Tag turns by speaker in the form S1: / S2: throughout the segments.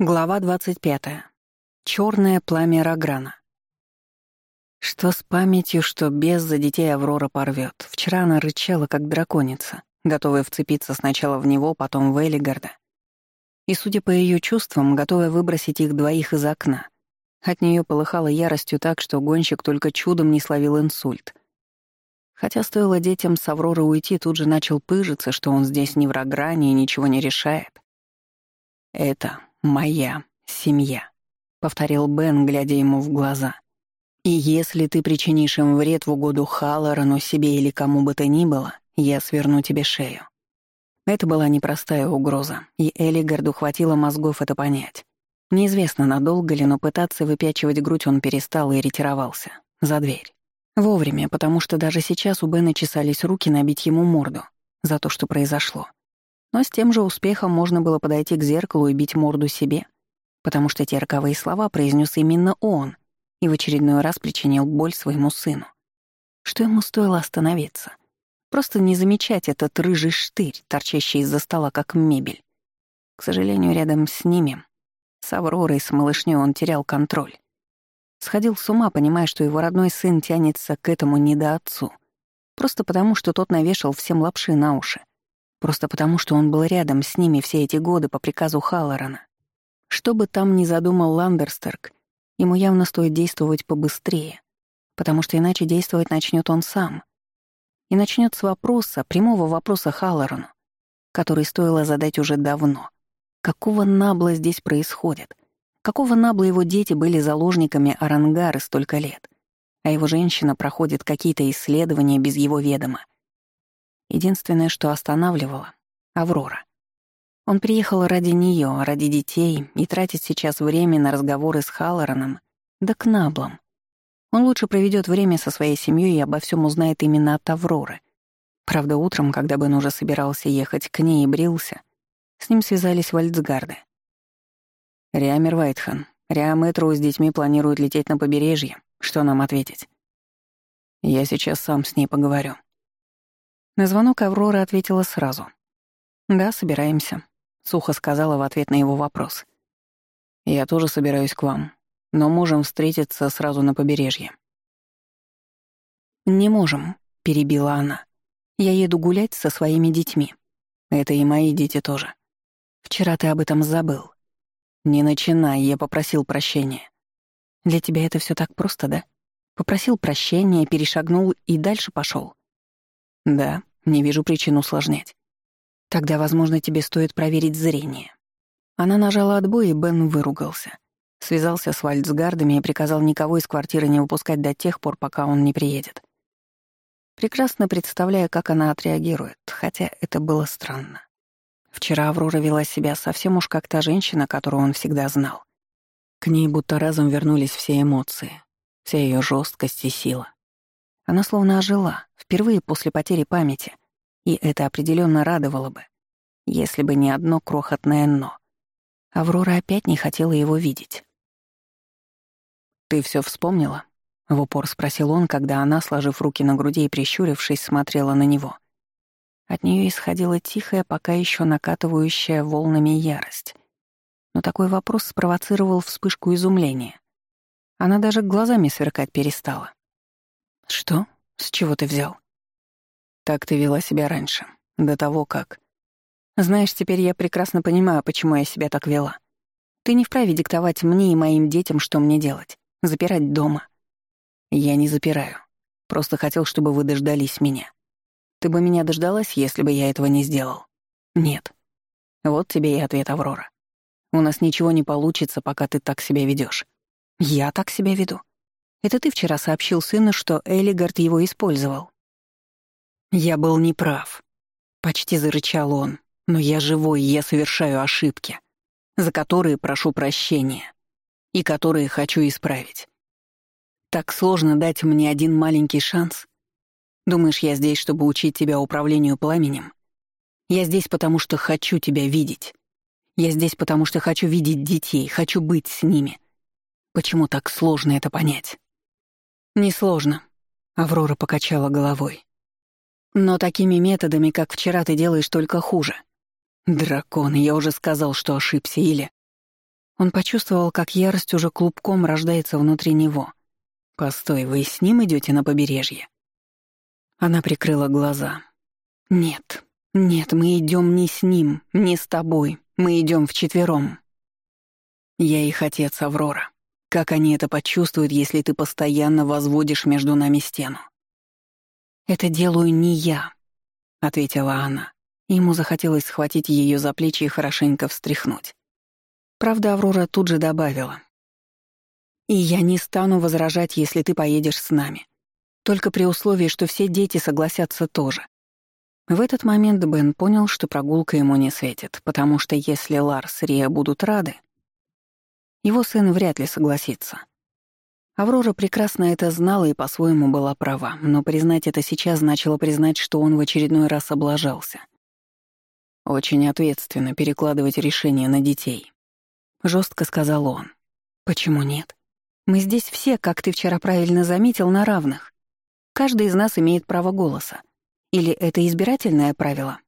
S1: Глава 25. Черное пламя Рограна. Что с памятью, что без за детей Аврора порвет. Вчера она рычала, как драконица, готовая вцепиться сначала в него, потом в Элигарда. И, судя по ее чувствам, готовая выбросить их двоих из окна. От нее полыхала яростью так, что гонщик только чудом не словил инсульт. Хотя стоило детям с Авроры уйти, тут же начал пыжиться, что он здесь не в Рогране и ничего не решает. Это моя семья», — повторил Бен, глядя ему в глаза. «И если ты причинишь им вред в угоду Халлорану, себе или кому бы то ни было, я сверну тебе шею». Это была непростая угроза, и Элигарду хватило мозгов это понять. Неизвестно, надолго ли, но пытаться выпячивать грудь он перестал и ретировался. За дверь. Вовремя, потому что даже сейчас у Бена чесались руки набить ему морду за то, что произошло. Но с тем же успехом можно было подойти к зеркалу и бить морду себе, потому что те роковые слова произнес именно он и в очередной раз причинил боль своему сыну. Что ему стоило остановиться? Просто не замечать этот рыжий штырь, торчащий из-за стола, как мебель. К сожалению, рядом с ними, с Авророй, с малышней, он терял контроль. Сходил с ума, понимая, что его родной сын тянется к этому не до отцу, Просто потому, что тот навешал всем лапши на уши Просто потому, что он был рядом с ними все эти годы по приказу Халлорана. Что бы там ни задумал Ландерстерк, ему явно стоит действовать побыстрее, потому что иначе действовать начнет он сам. И начнет с вопроса, прямого вопроса Халлорану, который стоило задать уже давно. Какого набла здесь происходит? Какого набла его дети были заложниками Арангары столько лет? А его женщина проходит какие-то исследования без его ведома. Единственное, что останавливало — Аврора. Он приехал ради нее, ради детей, и тратить сейчас время на разговоры с Халлораном, да к Наблам. Он лучше проведет время со своей семьей и обо всем узнает именно от Авроры. Правда, утром, когда Бен уже собирался ехать к ней и брился, с ним связались Вальцгарды. «Риамер Вайтхан, Риам Этру с детьми планируют лететь на побережье. Что нам ответить?» «Я сейчас сам с ней поговорю», на звонок Аврора ответила сразу. «Да, собираемся», — сухо сказала в ответ на его вопрос. «Я тоже собираюсь к вам, но можем встретиться сразу на побережье». «Не можем», — перебила она. «Я еду гулять со своими детьми. Это и мои дети тоже. Вчера ты об этом забыл. Не начинай, я попросил прощения. Для тебя это все так просто, да? Попросил прощения, перешагнул и дальше пошел. Да, не вижу причин усложнять. Тогда, возможно, тебе стоит проверить зрение. Она нажала отбой, и Бен выругался. Связался с Вальцгардами и приказал никого из квартиры не выпускать до тех пор, пока он не приедет. Прекрасно представляя, как она отреагирует, хотя это было странно. Вчера Аврора вела себя совсем уж как та женщина, которую он всегда знал. К ней будто разом вернулись все эмоции, вся ее жесткость и сила. Она словно ожила, впервые после потери памяти, и это определенно радовало бы, если бы не одно крохотное «но». Аврора опять не хотела его видеть. «Ты все вспомнила?» — в упор спросил он, когда она, сложив руки на груди и прищурившись, смотрела на него. От нее исходила тихая, пока еще накатывающая волнами ярость. Но такой вопрос спровоцировал вспышку изумления. Она даже глазами сверкать перестала. «Что? С чего ты взял?» «Так ты вела себя раньше, до того как...» «Знаешь, теперь я прекрасно понимаю, почему я себя так вела. Ты не вправе диктовать мне и моим детям, что мне делать. Запирать дома». «Я не запираю. Просто хотел, чтобы вы дождались меня. Ты бы меня дождалась, если бы я этого не сделал?» «Нет». Вот тебе и ответ, Аврора. У нас ничего не получится, пока ты так себя ведешь. «Я так себя веду?» Это ты вчера сообщил сыну, что Элигард его использовал». «Я был неправ», — почти зарычал он. «Но я живой, и я совершаю ошибки, за которые прошу прощения и которые хочу исправить. Так сложно дать мне один маленький шанс. Думаешь, я здесь, чтобы учить тебя управлению пламенем? Я здесь, потому что хочу тебя видеть. Я здесь, потому что хочу видеть детей, хочу быть с ними. Почему так сложно это понять?» «Несложно», — Аврора покачала головой. «Но такими методами, как вчера, ты делаешь только хуже». «Дракон, я уже сказал, что ошибся, или...» Он почувствовал, как ярость уже клубком рождается внутри него. «Постой, вы с ним идете на побережье?» Она прикрыла глаза. «Нет, нет, мы идем не с ним, не с тобой, мы идем вчетвером». «Я их отец Аврора», как они это почувствуют, если ты постоянно возводишь между нами стену? «Это делаю не я», — ответила она. Ему захотелось схватить ее за плечи и хорошенько встряхнуть. Правда, Аврора тут же добавила. «И я не стану возражать, если ты поедешь с нами. Только при условии, что все дети согласятся тоже. В этот момент Бен понял, что прогулка ему не светит, потому что если Ларс и Рия будут рады, его сын вряд ли согласится. Аврора прекрасно это знала и по-своему была права, но признать это сейчас значило признать, что он в очередной раз облажался. «Очень ответственно перекладывать решение на детей», — жестко сказал он. «Почему нет? Мы здесь все, как ты вчера правильно заметил, на равных. Каждый из нас имеет право голоса. Или это избирательное правило?»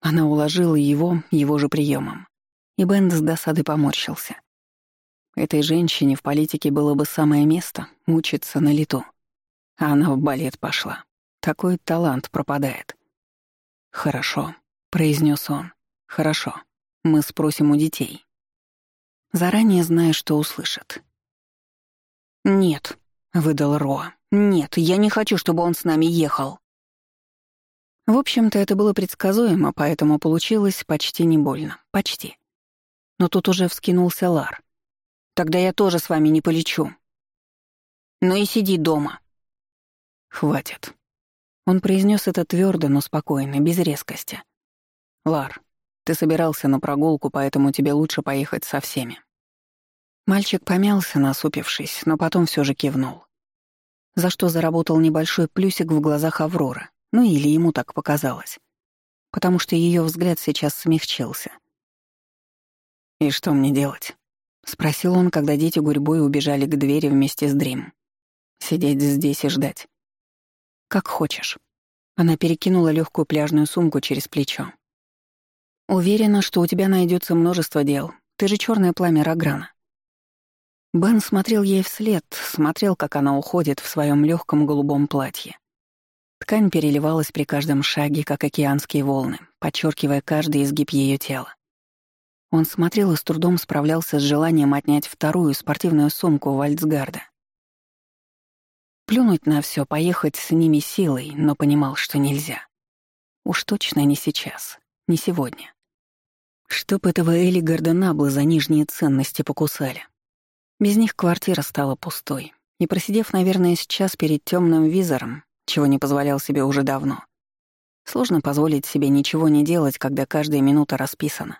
S1: Она уложила его, его же приемом. И Бенд с досады поморщился. Этой женщине в политике было бы самое место мучиться на лету. А она в балет пошла. Такой талант пропадает. «Хорошо», — произнес он. «Хорошо. Мы спросим у детей». Заранее зная, что услышат. «Нет», — выдал Роа. «Нет, я не хочу, чтобы он с нами ехал». В общем-то, это было предсказуемо, поэтому получилось почти не больно. Почти. Но тут уже вскинулся Лар. Тогда я тоже с вами не полечу. Но и сиди дома». «Хватит». Он произнес это твердо, но спокойно, без резкости. «Лар, ты собирался на прогулку, поэтому тебе лучше поехать со всеми». Мальчик помялся, насупившись, но потом все же кивнул. За что заработал небольшой плюсик в глазах Авроры, ну или ему так показалось, потому что ее взгляд сейчас смягчился. «И что мне делать?» — спросил он, когда дети гурьбой убежали к двери вместе с Дрим. «Сидеть здесь и ждать». «Как хочешь». Она перекинула легкую пляжную сумку через плечо. «Уверена, что у тебя найдется множество дел. Ты же черное пламя Рограна». Бен смотрел ей вслед, смотрел, как она уходит в своем легком голубом платье. Ткань переливалась при каждом шаге, как океанские волны, подчеркивая каждый изгиб ее тела. Он смотрел и с трудом справлялся с желанием отнять вторую спортивную сумку Вальцгарда. Плюнуть на все, поехать с ними силой, но понимал, что нельзя. Уж точно не сейчас, не сегодня. Чтоб этого Эли Гордонабла за нижние ценности покусали. Без них квартира стала пустой, и просидев, наверное, сейчас перед темным визором, чего не позволял себе уже давно, сложно позволить себе ничего не делать, когда каждая минута расписана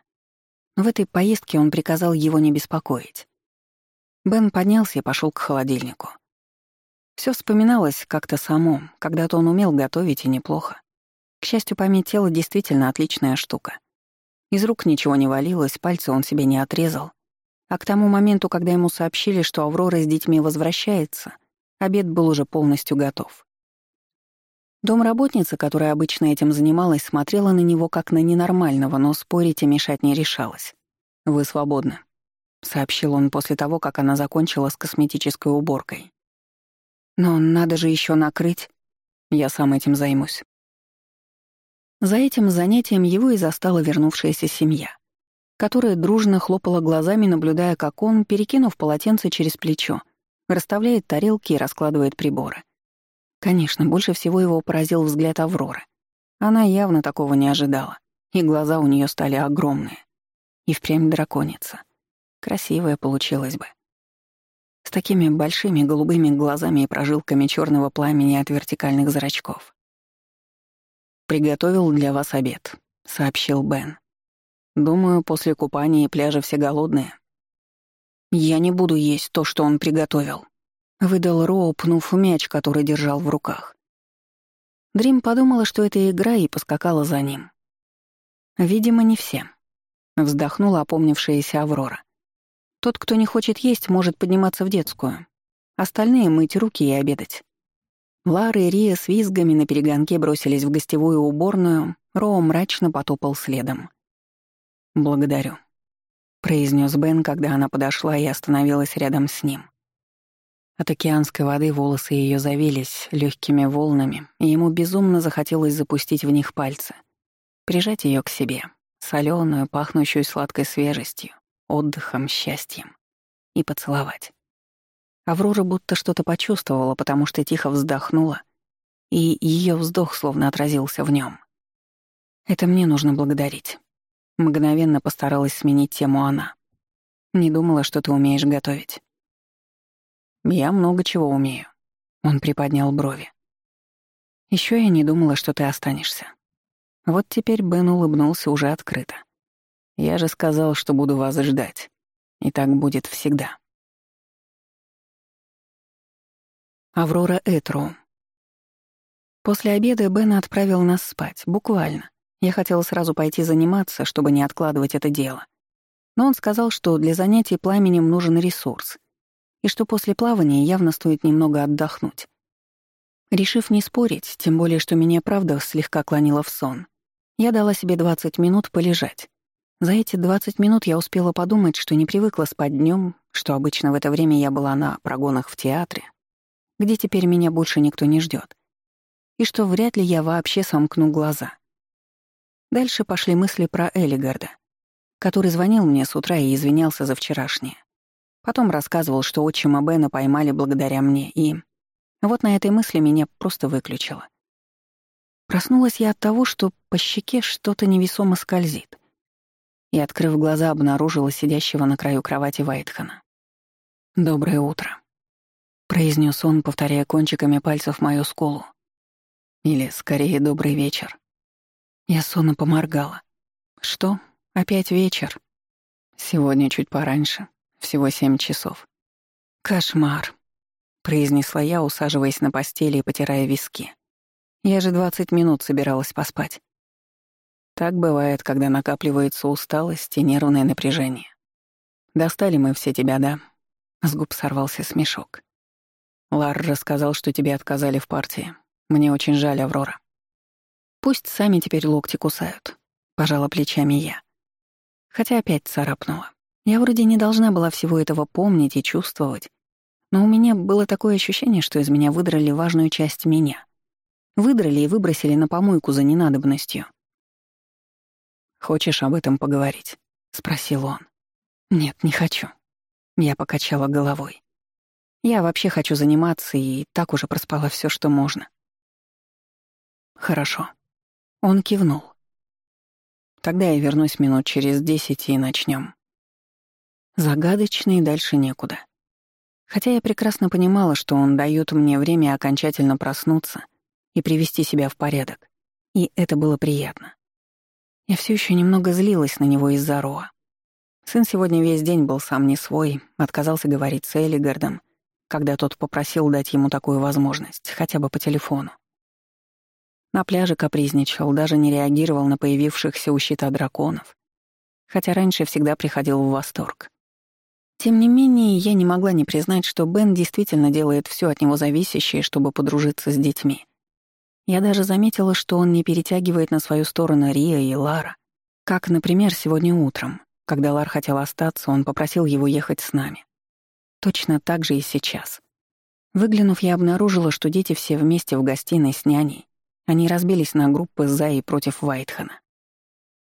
S1: но в этой поездке он приказал его не беспокоить. Бен поднялся и пошел к холодильнику. Все вспоминалось как-то само, когда-то он умел готовить и неплохо. К счастью, память тела действительно отличная штука. Из рук ничего не валилось, пальцы он себе не отрезал. А к тому моменту, когда ему сообщили, что Аврора с детьми возвращается, обед был уже полностью готов. Домработница, которая обычно этим занималась, смотрела на него как на ненормального, но спорить и мешать не решалась. «Вы свободны», — сообщил он после того, как она закончила с косметической уборкой. «Но надо же еще накрыть. Я сам этим займусь». За этим занятием его и застала вернувшаяся семья, которая дружно хлопала глазами, наблюдая, как он, перекинув полотенце через плечо, расставляет тарелки и раскладывает приборы — Конечно, больше всего его поразил взгляд Авроры. Она явно такого не ожидала, и глаза у нее стали огромные. И впрямь драконица. Красивая получилась бы. С такими большими голубыми глазами и прожилками черного пламени от вертикальных зрачков. «Приготовил для вас обед», — сообщил Бен. «Думаю, после купания и пляжа все голодные». «Я не буду есть то, что он приготовил», Выдал Роу, пнув мяч, который держал в руках. Дрим подумала, что это игра, и поскакала за ним. «Видимо, не все», — вздохнула опомнившаяся Аврора. «Тот, кто не хочет есть, может подниматься в детскую. Остальные — мыть руки и обедать». Лара и Рия с визгами на перегонке бросились в гостевую уборную, Роу мрачно потопал следом. «Благодарю», — произнес Бен, когда она подошла и остановилась рядом с ним. От океанской воды волосы ее завились легкими волнами, и ему безумно захотелось запустить в них пальцы. Прижать ее к себе, соленую, пахнущую сладкой свежестью, отдыхом, счастьем. И поцеловать. Аврора будто что-то почувствовала, потому что тихо вздохнула, и ее вздох словно отразился в нем. «Это мне нужно благодарить». Мгновенно постаралась сменить тему она. «Не думала, что ты умеешь готовить». Я много чего умею». Он приподнял брови. Еще я не думала, что ты останешься». Вот теперь Бен улыбнулся уже открыто. «Я же сказал, что буду вас ждать. И так будет всегда». Аврора Этроу. После обеда Бен отправил нас спать, буквально. Я хотела сразу пойти заниматься, чтобы не откладывать это дело. Но он сказал, что для занятий пламенем нужен ресурс — и что после плавания явно стоит немного отдохнуть. Решив не спорить, тем более, что меня правда слегка клонило в сон, я дала себе 20 минут полежать. За эти 20 минут я успела подумать, что не привыкла спать днем, что обычно в это время я была на прогонах в театре, где теперь меня больше никто не ждет, и что вряд ли я вообще сомкну глаза. Дальше пошли мысли про Элигарда, который звонил мне с утра и извинялся за вчерашнее. Потом рассказывал, что отчима Бена поймали благодаря мне, и... Вот на этой мысли меня просто выключило. Проснулась я от того, что по щеке что-то невесомо скользит. И, открыв глаза, обнаружила сидящего на краю кровати Вайтхана. «Доброе утро», — произнес он, повторяя кончиками пальцев мою сколу. Или, скорее, «добрый вечер». Я сонно поморгала. «Что? Опять вечер?» «Сегодня чуть пораньше», всего семь часов. «Кошмар», — произнесла я, усаживаясь на постели и потирая виски. «Я же двадцать минут собиралась поспать». Так бывает, когда накапливается усталость и нервное напряжение. «Достали мы все тебя, да?» С губ сорвался смешок. «Лар рассказал, что тебе отказали в партии. Мне очень жаль, Аврора». «Пусть сами теперь локти кусают», — пожала плечами я. Хотя опять царапнула. Я вроде не должна была всего этого помнить и чувствовать, но у меня было такое ощущение, что из меня выдрали важную часть меня. Выдрали и выбросили на помойку за ненадобностью. «Хочешь об этом поговорить?» — спросил он. «Нет, не хочу». Я покачала головой. «Я вообще хочу заниматься и так уже проспала все, что можно». «Хорошо». Он кивнул. «Тогда я вернусь минут через десять и начнем загадочно и дальше некуда. Хотя я прекрасно понимала, что он даёт мне время окончательно проснуться и привести себя в порядок, и это было приятно. Я все еще немного злилась на него из-за Роа. Сын сегодня весь день был сам не свой, отказался говорить с Элигардом, когда тот попросил дать ему такую возможность, хотя бы по телефону. На пляже капризничал, даже не реагировал на появившихся у щита драконов, хотя раньше всегда приходил в восторг. Тем не менее, я не могла не признать, что Бен действительно делает все от него зависящее, чтобы подружиться с детьми. Я даже заметила, что он не перетягивает на свою сторону Рия и Лара. Как, например, сегодня утром. Когда Лар хотел остаться, он попросил его ехать с нами. Точно так же и сейчас. Выглянув, я обнаружила, что дети все вместе в гостиной с няней. Они разбились на группы «за» и «против» Вайтхана.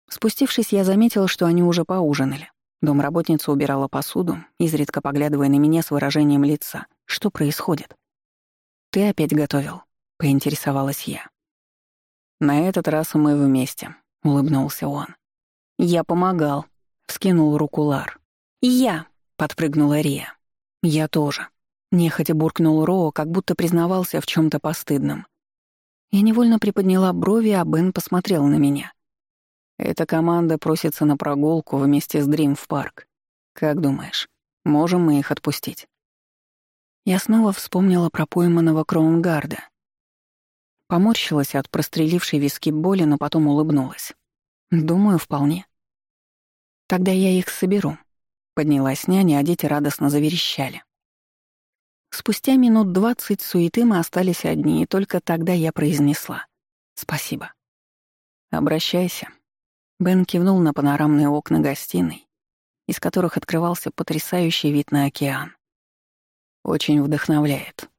S1: Спустившись, я заметила, что они уже поужинали. Домработница убирала посуду, изредка поглядывая на меня с выражением лица. «Что происходит?» «Ты опять готовил?» — поинтересовалась я. «На этот раз мы вместе», — улыбнулся он. «Я помогал», — вскинул руку Лар. «Я!» — подпрыгнула Рия. «Я тоже». Нехотя буркнул Роу, как будто признавался в чем то постыдном. Я невольно приподняла брови, а Бен посмотрел на меня. Эта команда просится на прогулку вместе с Дрим в парк. Как думаешь, можем мы их отпустить?» Я снова вспомнила про пойманного Кроунгарда. Поморщилась от прострелившей виски боли, но потом улыбнулась. «Думаю, вполне». «Тогда я их соберу», — поднялась няня, а дети радостно заверещали. Спустя минут двадцать суеты мы остались одни, и только тогда я произнесла «Спасибо». «Обращайся», Бен кивнул на панорамные окна гостиной, из которых открывался потрясающий вид на океан. Очень вдохновляет.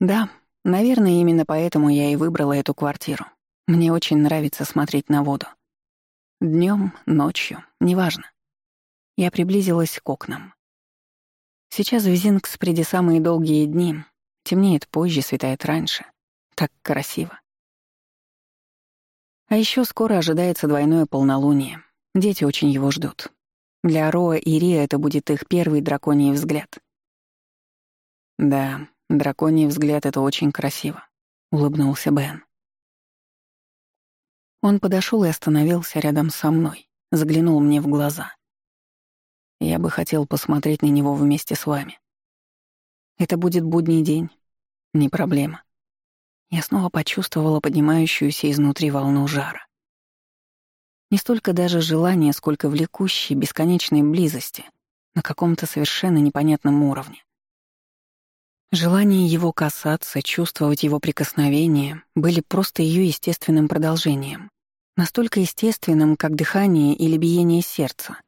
S1: Да, наверное, именно поэтому я и выбрала эту квартиру. Мне очень нравится смотреть на воду. Днем, ночью, неважно. Я приблизилась к окнам. Сейчас в Зингспреде самые долгие дни. Темнеет позже, светает раньше. Так красиво. А еще скоро ожидается двойное полнолуние. Дети очень его ждут. Для Роа и Ри это будет их первый драконий взгляд. «Да, драконий взгляд — это очень красиво», — улыбнулся Бен. Он подошел и остановился рядом со мной, заглянул мне в глаза. «Я бы хотел посмотреть на него вместе с вами». «Это будет будний день. Не проблема. Я снова почувствовала поднимающуюся изнутри волну жара. Не столько даже желания, сколько влекущей, бесконечной близости на каком-то совершенно непонятном уровне. Желание его касаться, чувствовать его прикосновение были просто ее естественным продолжением. Настолько естественным, как дыхание или биение сердца.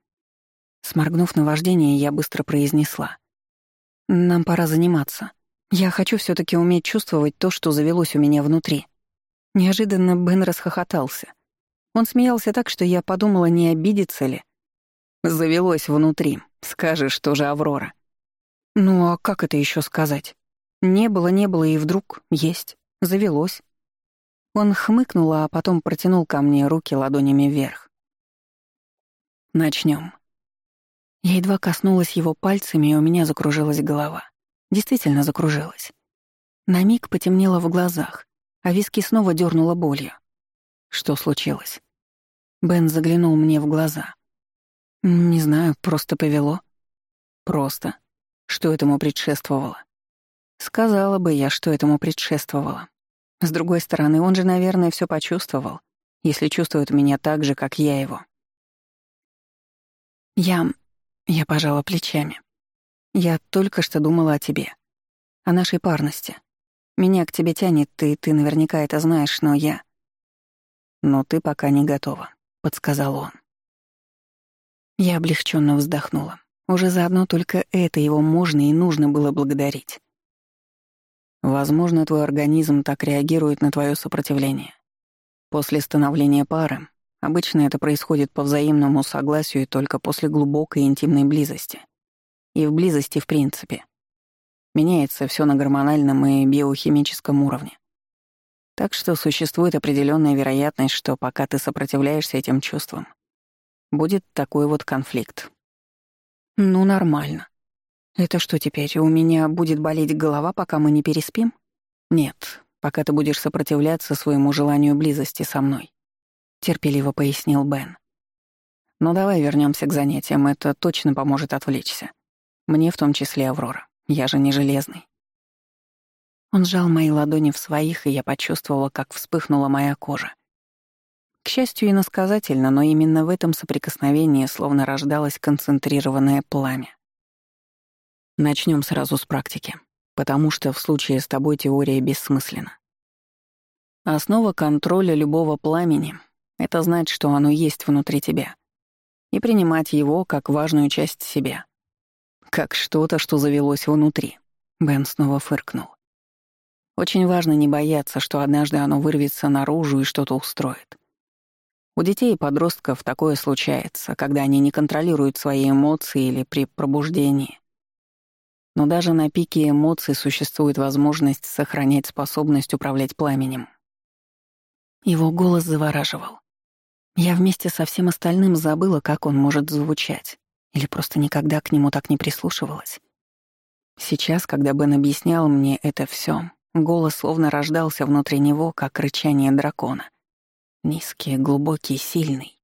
S1: Сморгнув на вождение, я быстро произнесла. «Нам пора заниматься». Я хочу все таки уметь чувствовать то, что завелось у меня внутри. Неожиданно Бен расхохотался. Он смеялся так, что я подумала, не обидится ли. Завелось внутри. Скажешь, что же Аврора. Ну а как это еще сказать? Не было, не было, и вдруг есть. Завелось. Он хмыкнул, а потом протянул ко мне руки ладонями вверх. Начнем. Я едва коснулась его пальцами, и у меня закружилась голова действительно закружилась. На миг потемнело в глазах, а виски снова дернуло болью. Что случилось? Бен заглянул мне в глаза. Не знаю, просто повело. Просто. Что этому предшествовало? Сказала бы я, что этому предшествовало. С другой стороны, он же, наверное, все почувствовал, если чувствует меня так же, как я его. Я... я пожала плечами. Я только что думала о тебе. О нашей парности. Меня к тебе тянет, ты, ты наверняка это знаешь, но я... Но ты пока не готова, — подсказал он. Я облегченно вздохнула. Уже заодно только это его можно и нужно было благодарить. Возможно, твой организм так реагирует на твое сопротивление. После становления пары Обычно это происходит по взаимному согласию и только после глубокой интимной близости и в близости в принципе. Меняется все на гормональном и биохимическом уровне. Так что существует определенная вероятность, что пока ты сопротивляешься этим чувствам, будет такой вот конфликт. Ну, нормально. Это что теперь, у меня будет болеть голова, пока мы не переспим? Нет, пока ты будешь сопротивляться своему желанию близости со мной, терпеливо пояснил Бен. Но давай вернемся к занятиям, это точно поможет отвлечься. Мне в том числе Аврора. Я же не железный. Он сжал мои ладони в своих, и я почувствовала, как вспыхнула моя кожа. К счастью, иносказательно, но именно в этом соприкосновении словно рождалось концентрированное пламя. Начнем сразу с практики, потому что в случае с тобой теория бессмысленна. Основа контроля любого пламени — это знать, что оно есть внутри тебя, и принимать его как важную часть себя — как что-то, что завелось внутри. Бен снова фыркнул. Очень важно не бояться, что однажды оно вырвется наружу и что-то устроит. У детей и подростков такое случается, когда они не контролируют свои эмоции или при пробуждении. Но даже на пике эмоций существует возможность сохранять способность управлять пламенем. Его голос завораживал. Я вместе со всем остальным забыла, как он может звучать или просто никогда к нему так не прислушивалась. Сейчас, когда Бен объяснял мне это все, голос словно рождался внутри него, как рычание дракона. Низкий, глубокий, сильный.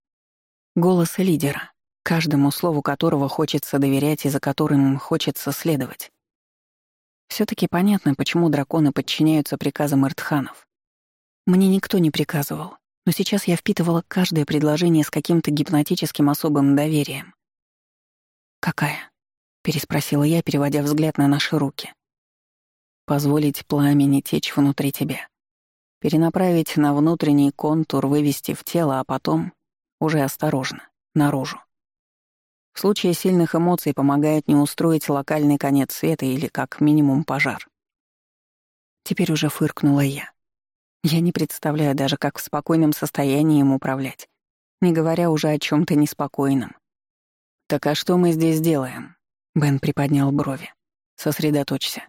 S1: Голос лидера, каждому слову которого хочется доверять и за которым хочется следовать. все таки понятно, почему драконы подчиняются приказам Иртханов. Мне никто не приказывал, но сейчас я впитывала каждое предложение с каким-то гипнотическим особым доверием. «Какая?» — переспросила я, переводя взгляд на наши руки. «Позволить пламени течь внутри тебя. Перенаправить на внутренний контур, вывести в тело, а потом, уже осторожно, наружу. В случае сильных эмоций помогает не устроить локальный конец света или как минимум пожар. Теперь уже фыркнула я. Я не представляю даже, как в спокойном состоянии им управлять, не говоря уже о чем то неспокойном. «Так а что мы здесь делаем?» Бен приподнял брови. «Сосредоточься.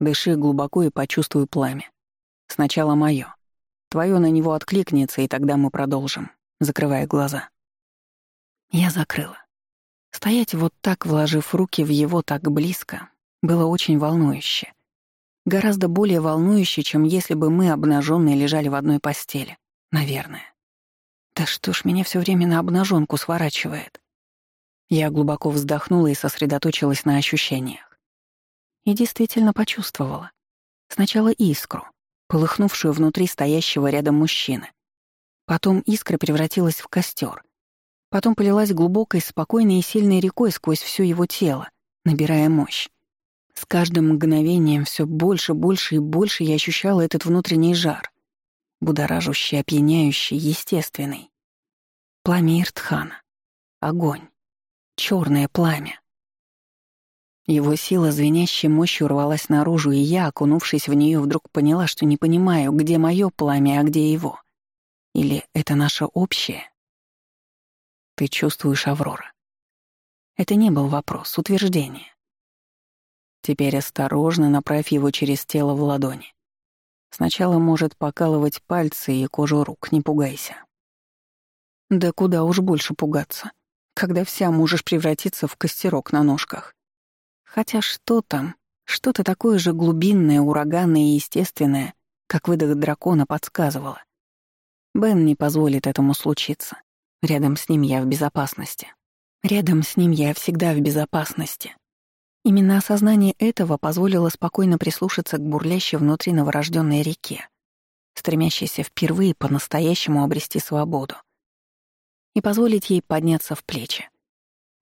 S1: Дыши глубоко и почувствуй пламя. Сначала моё. Твоё на него откликнется, и тогда мы продолжим», закрывая глаза. Я закрыла. Стоять вот так, вложив руки в его так близко, было очень волнующе. Гораздо более волнующе, чем если бы мы, обнаженные, лежали в одной постели. Наверное. Да что ж меня все время на обнаженку сворачивает? Я глубоко вздохнула и сосредоточилась на ощущениях. И действительно почувствовала. Сначала искру, полыхнувшую внутри стоящего рядом мужчины. Потом искра превратилась в костер. Потом полилась глубокой, спокойной и сильной рекой сквозь все его тело, набирая мощь. С каждым мгновением все больше, больше и больше я ощущала этот внутренний жар. Будоражущий, опьяняющий, естественный. Пламя Иртхана. Огонь черное пламя. Его сила звенящей мощью рвалась наружу, и я, окунувшись в нее, вдруг поняла, что не понимаю, где мое пламя, а где его. Или это наше общее? Ты чувствуешь, Аврора. Это не был вопрос, утверждение. Теперь осторожно направь его через тело в ладони. Сначала может покалывать пальцы и кожу рук, не пугайся. Да куда уж больше пугаться когда вся можешь превратиться в костерок на ножках. Хотя что там, что-то такое же глубинное, ураганное и естественное, как выдох дракона подсказывало. Бен не позволит этому случиться. Рядом с ним я в безопасности. Рядом с ним я всегда в безопасности. Именно осознание этого позволило спокойно прислушаться к бурлящей внутри новорожденной реке, стремящейся впервые по-настоящему обрести свободу — и позволить ей подняться в плечи.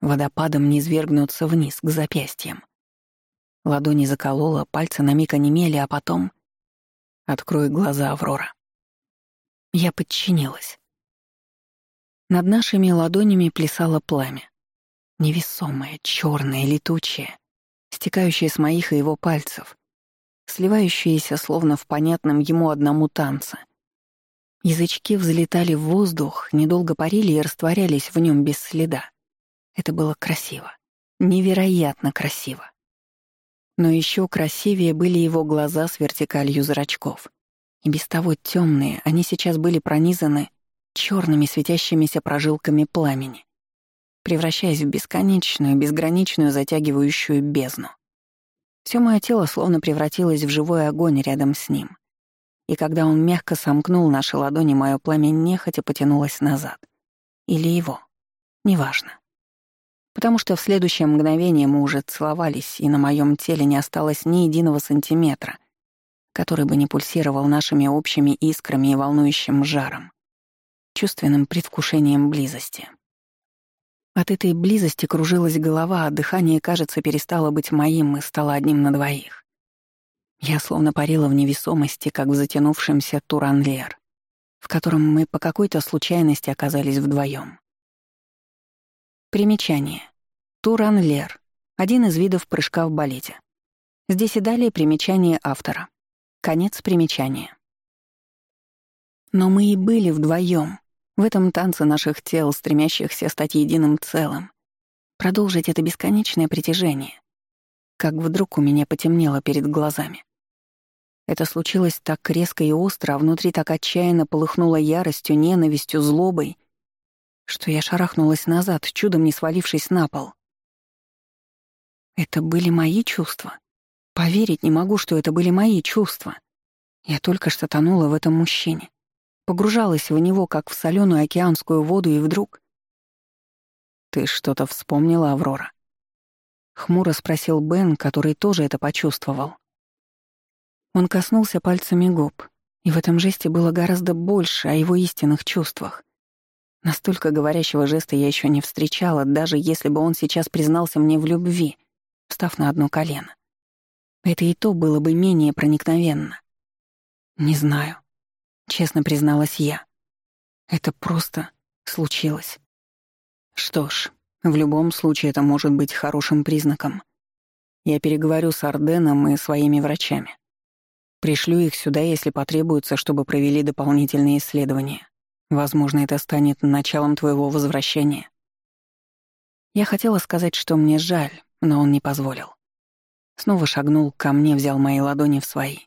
S1: Водопадом не свергнуться вниз, к запястьям. Ладони заколола, пальцы на миг онемели, а потом... Открой глаза, Аврора. Я подчинилась. Над нашими ладонями плясало пламя. Невесомое, черное, летучее, стекающее с моих и его пальцев, сливающееся словно в понятном ему одному танце — Язычки взлетали в воздух, недолго парили и растворялись в нем без следа. Это было красиво. Невероятно красиво. Но еще красивее были его глаза с вертикалью зрачков. И без того темные, они сейчас были пронизаны черными светящимися прожилками пламени, превращаясь в бесконечную, безграничную затягивающую бездну. Все мое тело словно превратилось в живой огонь рядом с ним и когда он мягко сомкнул наши ладони, мое пламя нехотя потянулось назад. Или его. Неважно. Потому что в следующее мгновение мы уже целовались, и на моем теле не осталось ни единого сантиметра, который бы не пульсировал нашими общими искрами и волнующим жаром, чувственным предвкушением близости. От этой близости кружилась голова, а дыхание, кажется, перестало быть моим и стало одним на двоих. Я словно парила в невесомости, как в затянувшемся Туранлер, в котором мы по какой-то случайности оказались вдвоем. Примечание. Туранлер — один из видов прыжка в балете. Здесь и далее примечание автора. Конец примечания. Но мы и были вдвоем в этом танце наших тел, стремящихся стать единым целым, продолжить это бесконечное притяжение. Как вдруг у меня потемнело перед глазами. Это случилось так резко и остро, а внутри так отчаянно полыхнуло яростью, ненавистью, злобой, что я шарахнулась назад, чудом не свалившись на пол. Это были мои чувства. Поверить не могу, что это были мои чувства. Я только что тонула в этом мужчине. Погружалась в него, как в соленую океанскую воду, и вдруг... «Ты что-то вспомнила, Аврора?» — хмуро спросил Бен, который тоже это почувствовал. Он коснулся пальцами губ, и в этом жесте было гораздо больше о его истинных чувствах. Настолько говорящего жеста я еще не встречала, даже если бы он сейчас признался мне в любви, встав на одно колено. Это и то было бы менее проникновенно. «Не знаю», — честно призналась я. «Это просто случилось». «Что ж, в любом случае это может быть хорошим признаком. Я переговорю с Арденом и своими врачами. Пришлю их сюда, если потребуется, чтобы провели дополнительные исследования. Возможно, это станет началом твоего возвращения. Я хотела сказать, что мне жаль, но он не позволил. Снова шагнул ко мне, взял мои ладони в свои.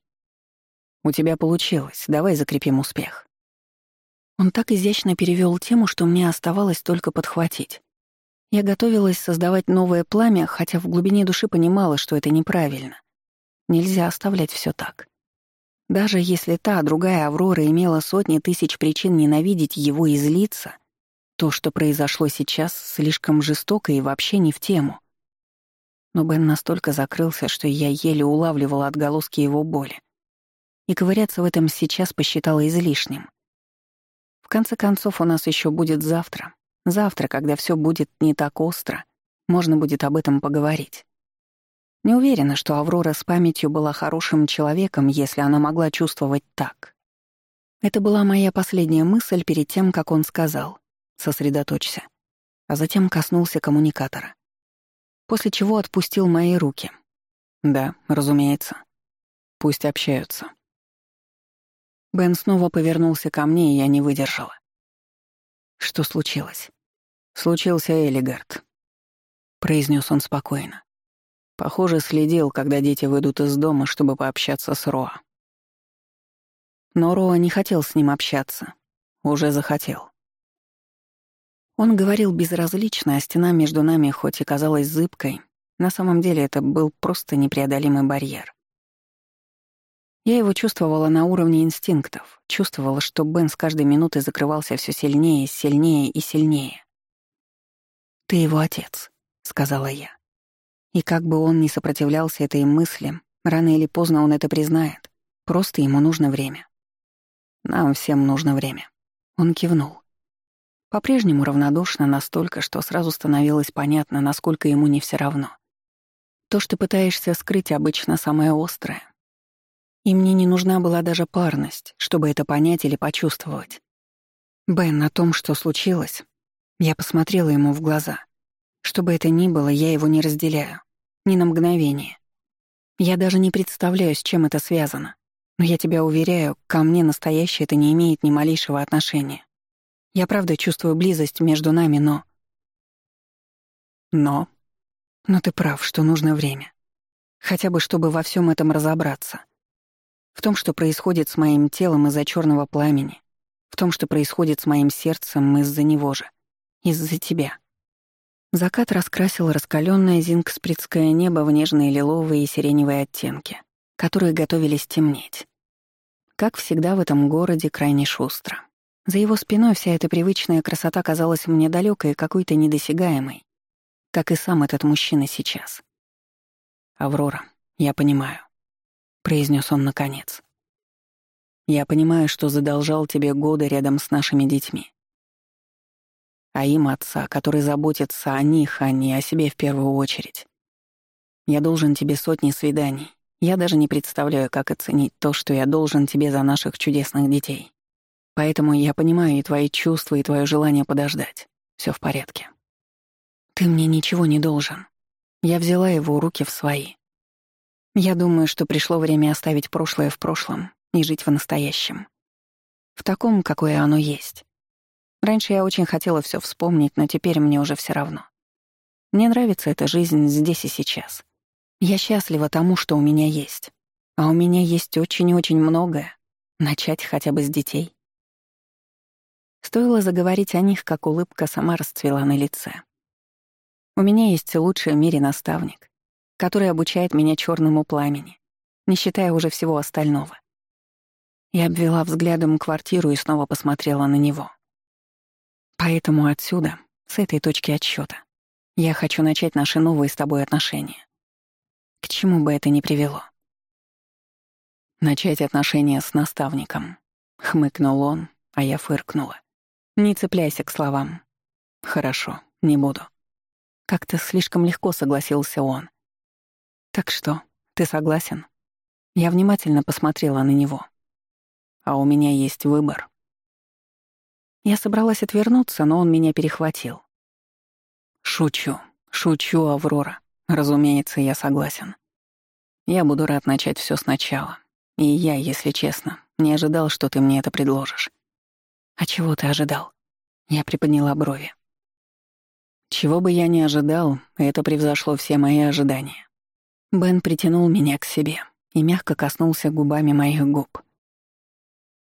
S1: «У тебя получилось, давай закрепим успех». Он так изящно перевёл тему, что мне оставалось только подхватить. Я готовилась создавать новое пламя, хотя в глубине души понимала, что это неправильно. Нельзя оставлять всё так. Даже если та, другая Аврора имела сотни тысяч причин ненавидеть его и злиться, то, что произошло сейчас, слишком жестоко и вообще не в тему. Но Бен настолько закрылся, что я еле улавливала отголоски его боли. И ковыряться в этом сейчас посчитала излишним. В конце концов, у нас еще будет завтра. Завтра, когда все будет не так остро, можно будет об этом поговорить. Не уверена, что Аврора с памятью была хорошим человеком, если она могла чувствовать так. Это была моя последняя мысль перед тем, как он сказал «сосредоточься», а затем коснулся коммуникатора. После чего отпустил мои руки. Да, разумеется. Пусть общаются. Бен снова повернулся ко мне, и я не выдержала. Что случилось? Случился Элигард. Произнес он спокойно. Похоже, следил, когда дети выйдут из дома, чтобы пообщаться с Роа. Но Роа не хотел с ним общаться. Уже захотел. Он говорил безразлично, а стена между нами хоть и казалась зыбкой, на самом деле это был просто непреодолимый барьер. Я его чувствовала на уровне инстинктов, чувствовала, что Бен с каждой минуты закрывался все сильнее, сильнее и сильнее. «Ты его отец», — сказала я. И как бы он ни сопротивлялся этой мысли, рано или поздно он это признает. Просто ему нужно время. Нам всем нужно время. Он кивнул. По-прежнему равнодушно настолько, что сразу становилось понятно, насколько ему не все равно. То, что пытаешься скрыть, обычно самое острое. И мне не нужна была даже парность, чтобы это понять или почувствовать. Бен о том, что случилось, я посмотрела ему в глаза. Что бы это ни было, я его не разделяю. Ни на мгновение. Я даже не представляю, с чем это связано. Но я тебя уверяю, ко мне настоящее это не имеет ни малейшего отношения. Я правда чувствую близость между нами, но... Но... Но ты прав, что нужно время. Хотя бы, чтобы во всем этом разобраться. В том, что происходит с моим телом из-за черного пламени. В том, что происходит с моим сердцем из-за него же. Из-за тебя. Закат раскрасил раскаленное зинкспритское небо в нежные лиловые и сиреневые оттенки, которые готовились темнеть. Как всегда в этом городе крайне шустро. За его спиной вся эта привычная красота казалась мне далекой и какой-то недосягаемой, как и сам этот мужчина сейчас. «Аврора, я понимаю», — произнес он наконец. «Я понимаю, что задолжал тебе годы рядом с нашими детьми а им отца, который заботится о них, а не о себе в первую очередь. Я должен тебе сотни свиданий. Я даже не представляю, как оценить то, что я должен тебе за наших чудесных детей. Поэтому я понимаю и твои чувства, и твое желание подождать. Все в порядке. Ты мне ничего не должен. Я взяла его руки в свои. Я думаю, что пришло время оставить прошлое в прошлом и жить в настоящем. В таком, какое оно есть. Раньше я очень хотела все вспомнить, но теперь мне уже все равно. Мне нравится эта жизнь здесь и сейчас. Я счастлива тому, что у меня есть. А у меня есть очень и очень многое. Начать хотя бы с детей. Стоило заговорить о них, как улыбка сама расцвела на лице. У меня есть лучший в мире наставник, который обучает меня черному пламени, не считая уже всего остального. Я обвела взглядом квартиру и снова посмотрела на него. Поэтому отсюда, с этой точки отсчета, я хочу начать наши новые с тобой отношения. К чему бы это ни привело. Начать отношения с наставником. Хмыкнул он, а я фыркнула. Не цепляйся к словам. Хорошо, не буду. Как-то слишком легко согласился он. Так что, ты согласен? Я внимательно посмотрела на него. А у меня есть выбор. Я собралась отвернуться, но он меня перехватил. «Шучу, шучу, Аврора. Разумеется, я согласен. Я буду рад начать все сначала. И я, если честно, не ожидал, что ты мне это предложишь». «А чего ты ожидал?» Я приподняла брови. «Чего бы я не ожидал, это превзошло все мои ожидания». Бен притянул меня к себе и мягко коснулся губами моих губ.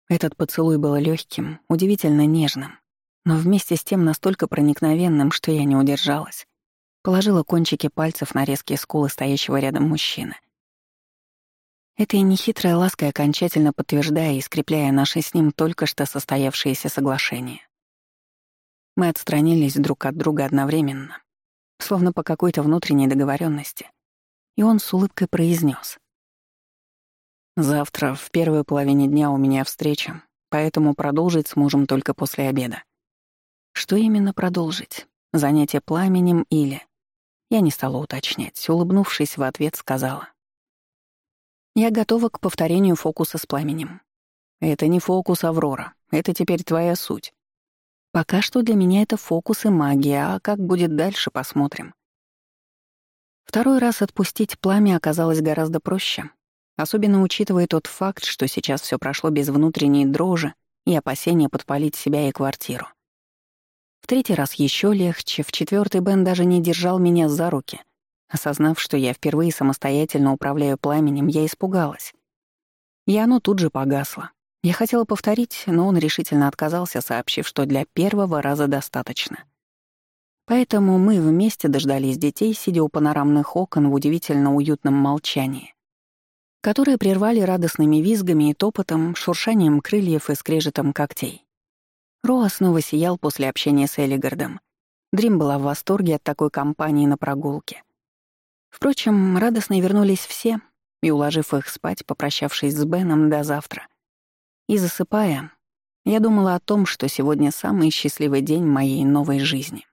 S1: Этот поцелуй был легким, удивительно нежным, но вместе с тем настолько проникновенным, что я не удержалась. Положила кончики пальцев на резкие скулы стоящего рядом мужчины. Этой нехитрой лаской окончательно подтверждая и скрепляя наши с ним только что состоявшиеся соглашения. Мы отстранились друг от друга одновременно, словно по какой-то внутренней договоренности, и он с улыбкой произнес: Завтра в первой половине дня у меня встреча, поэтому продолжить сможем только после обеда. Что именно продолжить? Занятие пламенем или... Я не стала уточнять, улыбнувшись в ответ, сказала. Я готова к повторению фокуса с пламенем. Это не фокус, Аврора. Это теперь твоя суть. Пока что для меня это фокус и магия, а как будет дальше, посмотрим. Второй раз отпустить пламя оказалось гораздо проще, особенно учитывая тот факт, что сейчас все прошло без внутренней дрожи и опасения подпалить себя и квартиру. В третий раз еще легче, в четвертый Бен даже не держал меня за руки. Осознав, что я впервые самостоятельно управляю пламенем, я испугалась. И оно тут же погасло. Я хотела повторить, но он решительно отказался, сообщив, что для первого раза достаточно. Поэтому мы вместе дождались детей, сидя у панорамных окон в удивительно уютном молчании которые прервали радостными визгами и топотом, шуршанием крыльев и скрежетом когтей. Роа снова сиял после общения с Элигардом. Дрим была в восторге от такой компании на прогулке. Впрочем, радостно вернулись все, и, уложив их спать, попрощавшись с Беном до завтра. И засыпая, я думала о том, что сегодня самый счастливый день моей новой жизни.